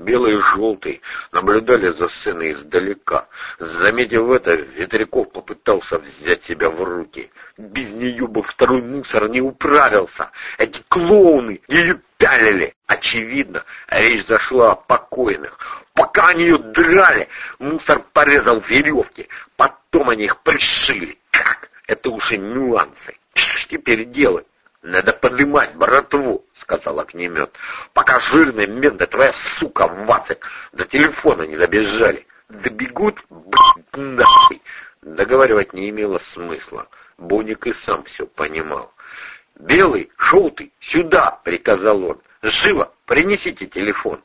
Белый и желтый наблюдали за сценой издалека. Заметив это, Ветряков попытался взять себя в руки. Без нее бы второй мусор не управился. Эти клоуны ее пялили. Очевидно, речь зашла о покойных. Пока они ее драли, мусор порезал веревки. Потом они их пришили. Как? Это уже нюансы. Что ж теперь делать? «Надо поднимать братву», — сказал огнемет. «Пока жирные менты, твоя сука, Вацик, до телефона не добежали. Добегут, блядь, нахуй». Договаривать не имело смысла. Боник и сам все понимал. «Белый, желтый, сюда!» — приказал он. «Живо! Принесите телефон!»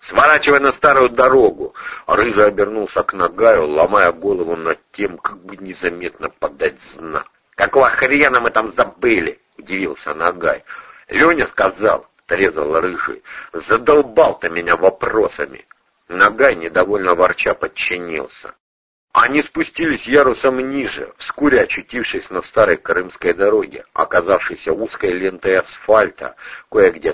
«Сворачивай на старую дорогу!» Рыжий обернулся к Нагаю, ломая голову над тем, как бы незаметно подать знак. «Какого хрена мы там забыли?» — удивился Нагай. «Леня сказал», — трезал Рыжий, — «задолбал ты меня вопросами». Нагай, недовольно ворча, подчинился. Они спустились ярусом ниже, вскоре очутившись на старой крымской дороге, оказавшейся узкой лентой асфальта, кое-где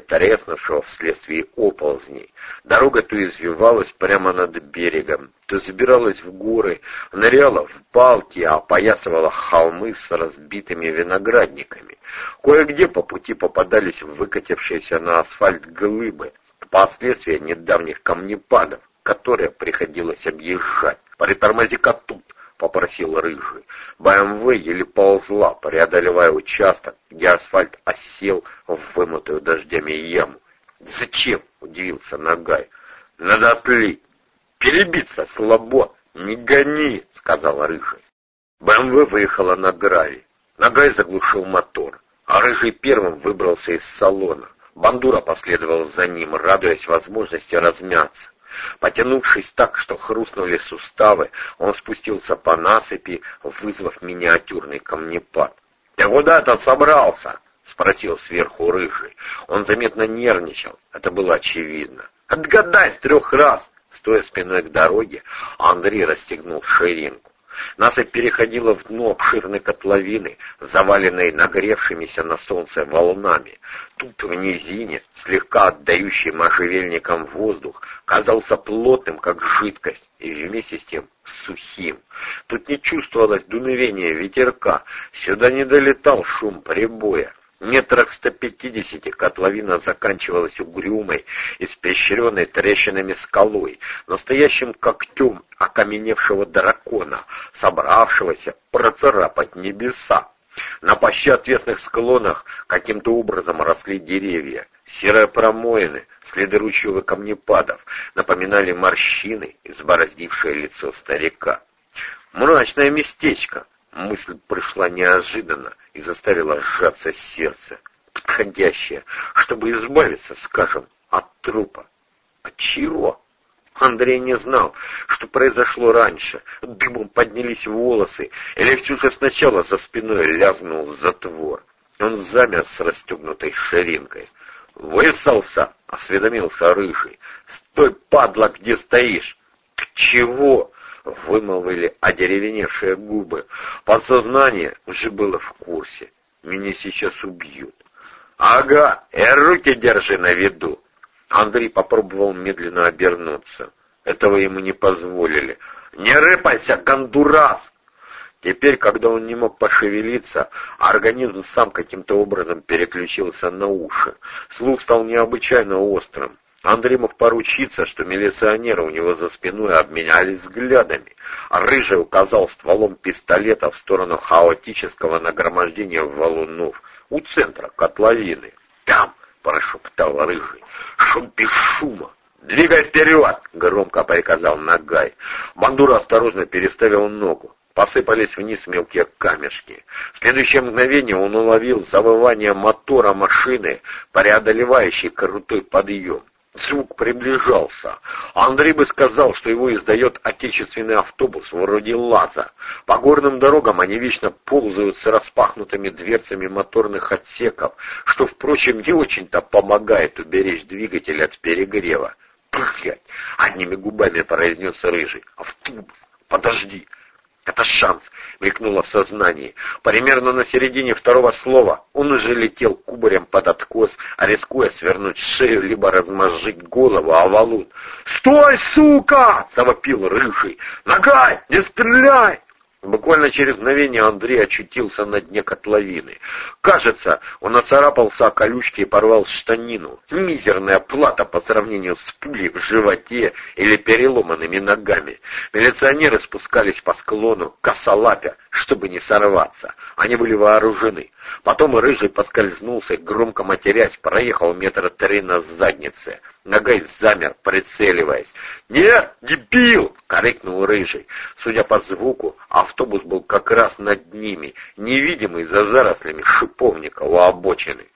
треснувшего вследствие оползней. Дорога то извивалась прямо над берегом, то забиралась в горы, ныряла в балки, опоясывала холмы с разбитыми виноградниками. Кое-где по пути попадались выкатившиеся на асфальт глыбы, последствия недавних камнепадов, которые приходилось объезжать. «Притормози-ка тут!» — попросил Рыжий. БМВ еле ползла, преодолевая участок, где асфальт осел в вымытую дождями яму. «Зачем?» — удивился Нагай. «Надо отлить. Перебиться слабо. Не гони!» — сказал Рыжий. БМВ выехала на гравий. Нагай заглушил мотор, а Рыжий первым выбрался из салона. Бандура последовал за ним, радуясь возможности размяться. Потянувшись так, что хрустнули суставы, он спустился по насыпи, вызвав миниатюрный камнепад. «Ты куда-то собрался?» — спросил сверху рыжий. Он заметно нервничал, это было очевидно. «Отгадай с трех раз!» Стоя спиной к дороге, Андрей расстегнул ширинку. Насыпь переходила в дно обширной котловины, заваленной нагревшимися на солнце волнами. Тут в низине, слегка отдающий можжевельником воздух, казался плотным, как жидкость, и вместе с тем сухим. Тут не чувствовалось дуновения ветерка, сюда не долетал шум прибоя. Метрах 150 котловина заканчивалась угрюмой, испещренной трещинами скалой, настоящим когтем окаменевшего дракона, собравшегося процарапать небеса. На почти отвесных склонах каким-то образом росли деревья. Серые промоины, следы ручьевых камнепадов напоминали морщины, избороздившее лицо старика. Мрачное местечко, Мысль пришла неожиданно и заставила сжаться сердце. Подходящее, чтобы избавиться, скажем, от трупа. От чего? Андрей не знал, что произошло раньше. Дымом поднялись волосы, или все же сначала за спиной лязнул затвор. Он замер с расстегнутой ширинкой. «Высался!» — осведомился Рыжий. «Стой, падла, где стоишь!» «К чего?» Вымолвили одеревеневшие губы. Подсознание уже было в курсе. Меня сейчас убьют. «Ага, и руки держи на виду!» Андрей попробовал медленно обернуться. Этого ему не позволили. «Не рыпайся, гондурас!» Теперь, когда он не мог пошевелиться, организм сам каким-то образом переключился на уши. Слух стал необычайно острым. Андрей мог поручиться, что милиционеры у него за спиной обменялись взглядами, Рыжий указал стволом пистолета в сторону хаотического нагромождения валунов у центра котловины. «Там!» — прошептал Рыжий. «Шум без шума!» «Двигай вперед!» — громко приказал Нагай. Бандура осторожно переставил ногу. Посыпались вниз мелкие камешки. В следующее мгновение он уловил завывание мотора машины, преодолевающей крутой подъем. Звук приближался. Андрей бы сказал, что его издает отечественный автобус вроде ЛАЗа. По горным дорогам они вечно ползают с распахнутыми дверцами моторных отсеков, что, впрочем, не очень-то помогает уберечь двигатель от перегрева. «Блядь!» — одними губами произнес Рыжий. «Автобус! Подожди!» Это шанс, мелькнуло в сознании. Примерно на середине второго слова он уже летел кубарем под откос, а рискуя свернуть шею, либо размозжить голову о валун. «Стой, сука!» — завопил рыжий. «Ногай! Не стреляй!» Буквально через мгновение Андрей очутился на дне котловины. Кажется, он оцарапался о колючки и порвал штанину. Мизерная плата по сравнению с пулей в животе или переломанными ногами. Милиционеры спускались по склону, косолапя, чтобы не сорваться. Они были вооружены. Потом Рыжий поскользнулся, громко матерясь, проехал метра три на заднице. Ногой замер, прицеливаясь. «Нет, дебил!» — крикнул Рыжий. Судя по звуку, автобус был как раз над ними, невидимый за зарослями шиповника у обочины.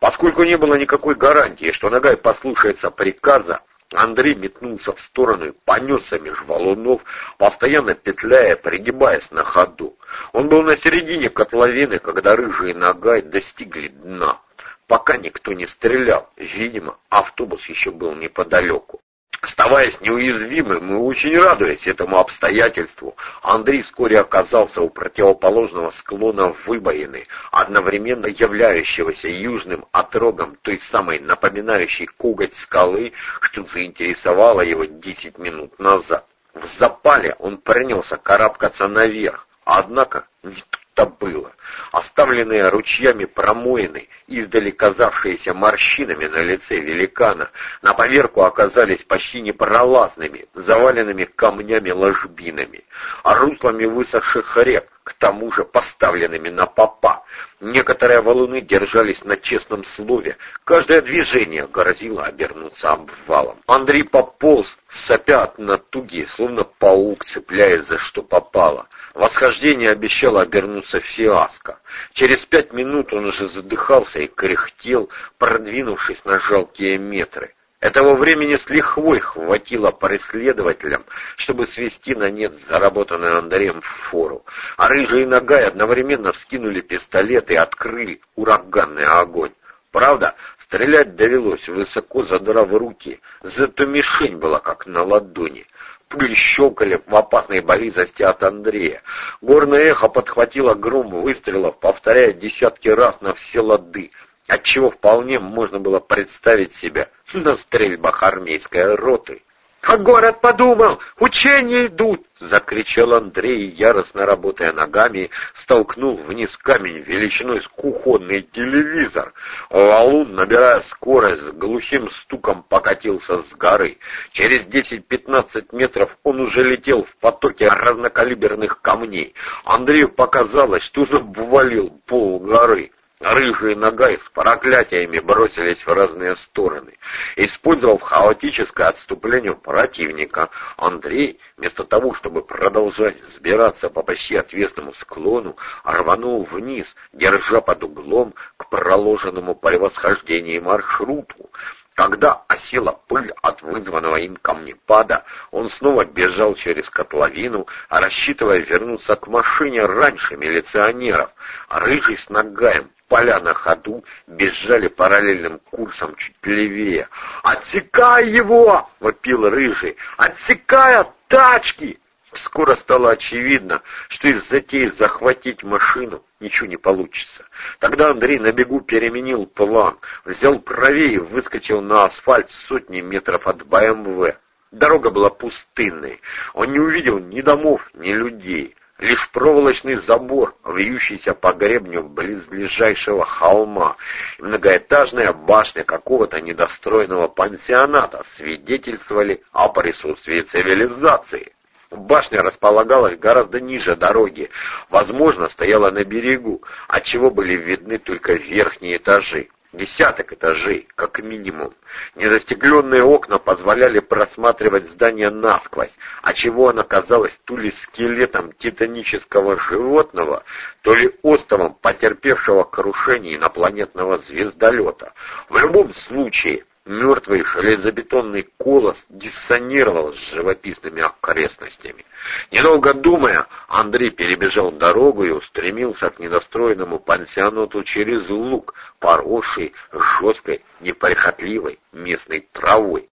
Поскольку не было никакой гарантии, что Ногай послушается приказа, Андрей метнулся в сторону и понесся меж валунов, постоянно петляя, пригибаясь на ходу. Он был на середине котловины, когда рыжий Ногай достигли дна пока никто не стрелял. Видимо, автобус еще был неподалеку. Оставаясь неуязвимым и очень радуясь этому обстоятельству, Андрей вскоре оказался у противоположного склона выбоины, одновременно являющегося южным отрогом той самой напоминающей коготь скалы, что заинтересовало его десять минут назад. В запале он принялся карабкаться наверх, однако не то было. Оставленные ручьями промоины, издали казавшиеся морщинами на лице великана, на поверку оказались почти непролазными, заваленными камнями ложбинами, а руслами высохших рек, к тому же поставленными на попа. Некоторые валуны держались на честном слове, каждое движение грозило обернуться обвалом. Андрей пополз, сопя от натуги, словно паук, цепляясь за что попало. Восхождение обещало обернуться фиаско. Через пять минут он уже задыхался и кряхтел, продвинувшись на жалкие метры. Этого времени с лихвой хватило преследователям, чтобы свести на нет заработанную Андреем фору. А рыжий и одновременно вскинули пистолет и открыли ураганный огонь. Правда, стрелять довелось высоко задрав руки, зато мишень была как на ладони. Пули щелкали в опасной близости от Андрея. Горное эхо подхватило гром выстрелов, повторяя десятки раз на все лады, отчего вполне можно было представить себя на стрельбах армейской роты. «А город подумал! Учения идут!» — закричал Андрей, яростно работая ногами, столкнул вниз камень величиной с кухонный телевизор. Валун, набирая скорость, с глухим стуком покатился с горы. Через 10-15 метров он уже летел в потоке разнокалиберных камней. Андрею показалось, что он обвалил пол горы. Рыжий Нагай с проклятиями бросились в разные стороны. Использовав хаотическое отступление противника, Андрей, вместо того, чтобы продолжать сбираться по почти отвесному склону, рванул вниз, держа под углом к проложенному при восхождении маршруту. Когда осела пыль от вызванного им камнепада, он снова бежал через котловину, рассчитывая вернуться к машине раньше милиционеров. Рыжий с Нагаем поля на ходу бежали параллельным курсом чуть левее. «Отсекай его!» — вопил Рыжий. «Отсекай от тачки!» Скоро стало очевидно, что из затеи захватить машину ничего не получится. Тогда Андрей на бегу переменил план, взял правее выскочил на асфальт сотни метров от БМВ. Дорога была пустынной. Он не увидел ни домов, ни людей. Лишь проволочный забор, вьющийся по гребню близлежащего холма, и многоэтажная башня какого-то недостроенного пансионата свидетельствовали о присутствии цивилизации. Башня располагалась гораздо ниже дороги, возможно, стояла на берегу, отчего были видны только верхние этажи десяток этажей, как минимум. Незастекленные окна позволяли просматривать здание насквозь, а чего оно казалось то ли скелетом титанического животного, то ли островом потерпевшего крушение инопланетного звездолета. В любом случае, Мертвый железобетонный колос диссонировал с живописными окрестностями. Недолго думая, Андрей перебежал дорогу и устремился к недостроенному пансионату через луг, поросший жесткой, неприхотливой местной травой.